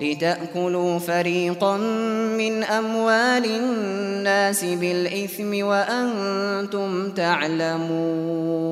لتأكلوا فريقا من أموال الناس بالإثم وأنتم تعلمون